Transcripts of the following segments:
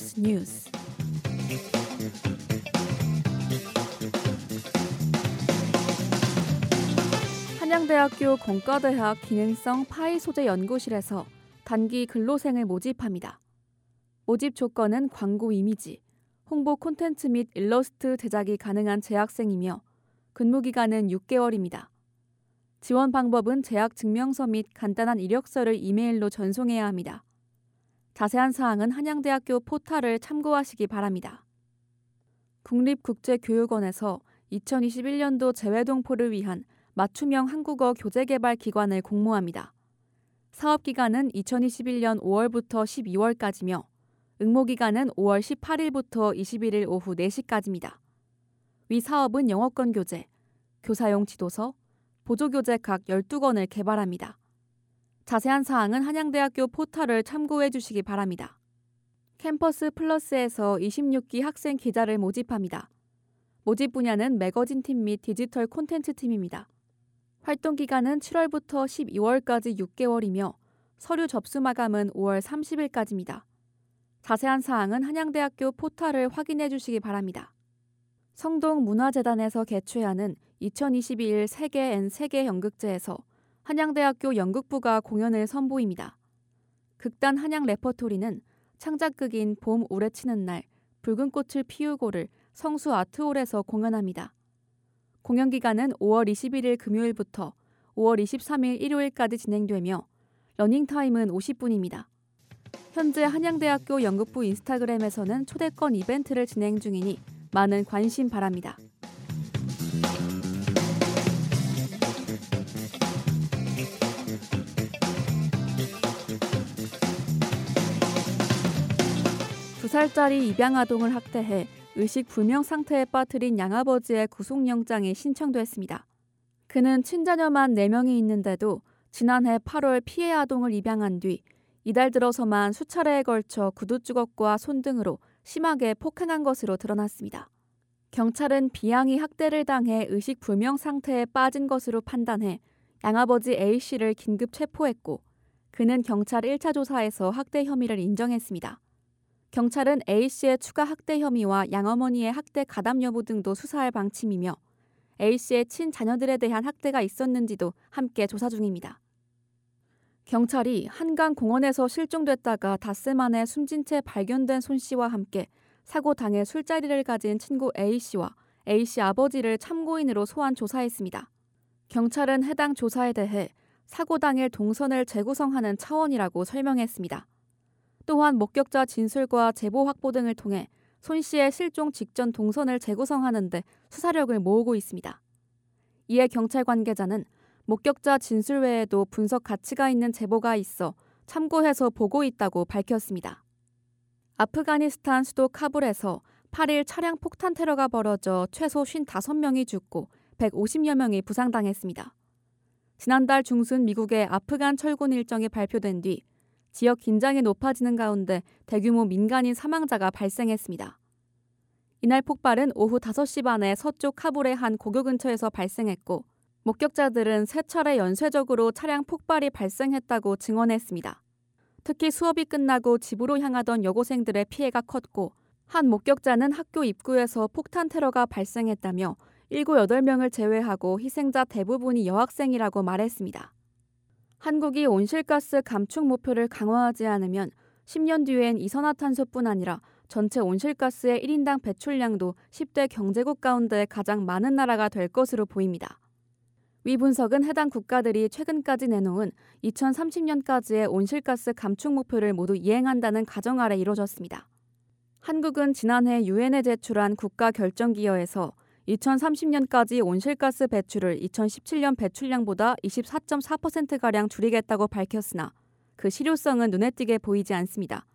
HUBS 뉴스. 한양대학교 공과대학 기능성 파이 소재 연구실에서 단기 근로생을 모집합니다. 모집 조건은 광고 이미지, 홍보 콘텐츠 및 일러스트 제작이 가능한 재학생이며 근무 기간은 6개월입니다. 지원 방법은 재학 증명서 및 간단한 이력서를 이메일로 전송해야 합니다. 자세한 사항은 한양대학교 포탈을 참고하시기 바랍니다. 국립국제교육원에서 2021년도 재외동포를 위한 맞춤형 한국어 교재 개발 기관을 공모합니다. 사업 기간은 2021년 5월부터 12월까지며 응모 기간은 5월 18일부터 21일 오후 4시까지입니다. 위 사업은 영어권 교재, 교사용 지도서, 보조교재 각 12권을 개발합니다. 자세한 사항은 한양대학교 포털을 참고해 주시기 바랍니다. 캠퍼스 플러스에서 26기 학생 기자를 모집합니다. 모집 분야는 매거진 팀 및 디지털 콘텐츠 팀입니다. 활동 기간은 7월부터 12월까지 6개월이며 서류 접수 마감은 5월 30일까지입니다. 자세한 사항은 한양대학교 포털을 확인해 주시기 바랍니다. 성동 문화재단에서 개최하는 2022일 세계 앤 세계 연극제에서 한양대학교 연극부가 공연을 선보입니다. 극단 한양 레퍼토리는 창작극인 봄 우레치는 날, 붉은 꽃을 피우고를 성수 아트홀에서 공연합니다. 공연 기간은 5월 21일 금요일부터 5월 23일 일요일까지 진행되며 러닝타임은 50분입니다. 현재 한양대학교 연극부 인스타그램에서는 초대권 이벤트를 진행 중이니 많은 관심 바랍니다. 두 살짜리 입양 아동을 학대해 의식 불명 상태에 빠뜨린 양아버지의 구속영장이 신청됐습니다. 그는 친자녀만 4명이 있는데도 지난해 8월 피해 아동을 입양한 뒤 이달 들어서만 수차례에 걸쳐 구두주걱과 손 등으로 심하게 폭행한 것으로 드러났습니다. 경찰은 비양이 학대를 당해 의식 불명 상태에 빠진 것으로 판단해 양아버지 A씨를 긴급 체포했고 그는 경찰 1차 조사에서 학대 혐의를 인정했습니다. 경찰은 A씨의 추가 학대 혐의와 양어머니의 학대 가담 여부 등도 수사할 방침이며 A씨의 친자녀들에 대한 학대가 있었는지도 함께 조사 중입니다. 경찰이 한강 공원에서 실종됐다가 닷새 만에 숨진 채 발견된 손 씨와 함께 사고 당일 술자리를 가진 친구 A 씨와 A 씨 아버지를 참고인으로 소환 조사했습니다. 경찰은 해당 조사에 대해 사고 당일 동선을 재구성하는 차원이라고 설명했습니다. 또한 목격자 진술과 제보 확보 등을 통해 손 씨의 실종 직전 동선을 재구성하는 데 수사력을 모으고 있습니다. 이에 경찰 관계자는 목격자 진술 외에도 분석 가치가 있는 제보가 있어 참고해서 보고 있다고 밝혔습니다. 아프가니스탄 수도 카불에서 8일 차량 폭탄 테러가 벌어져 최소 55명이 죽고 150여 명이 부상당했습니다. 지난달 중순 미국의 아프간 철군 일정이 발표된 뒤 지역 긴장이 높아지는 가운데 대규모 민간인 사망자가 발생했습니다. 이날 폭발은 오후 5시 반에 서쪽 카불의 한 고교 근처에서 발생했고 목격자들은 세 차례 연쇄적으로 차량 폭발이 발생했다고 증언했습니다. 특히 수업이 끝나고 집으로 향하던 여고생들의 피해가 컸고 한 목격자는 학교 입구에서 폭탄 테러가 발생했다며 7, 8명을 제외하고 희생자 대부분이 여학생이라고 말했습니다. 한국이 온실가스 감축 목표를 강화하지 않으면 10년 뒤엔 이산화탄소뿐 아니라 전체 온실가스의 1인당 배출량도 10대 경제국 가운데 가장 많은 나라가 될 것으로 보입니다. 위 분석은 해당 국가들이 최근까지 내놓은 2030년까지의 온실가스 감축 목표를 모두 이행한다는 가정 아래 이뤄졌습니다. 한국은 지난해 유엔에 제출한 국가 결정 기여에서 2030년까지 온실가스 배출을 2017년 배출량보다 24.4%가량 줄이겠다고 밝혔으나 그 실효성은 눈에 띄게 보이지 않습니다.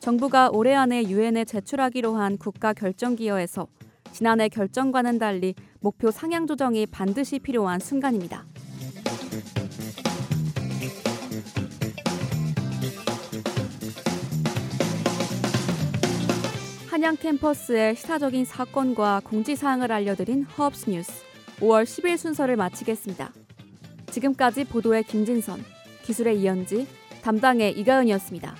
정부가 올해 안에 유엔에 제출하기로 한 국가 결정 기여에서 지난해 결정과는 달리 목표 상향 조정이 반드시 필요한 순간입니다. 한양 캠퍼스의 시사적인 사건과 공지사항을 알려드린 허브스 뉴스 5월 10일 순서를 마치겠습니다. 지금까지 보도의 김진선, 기술의 이현지, 담당의 이가은이었습니다.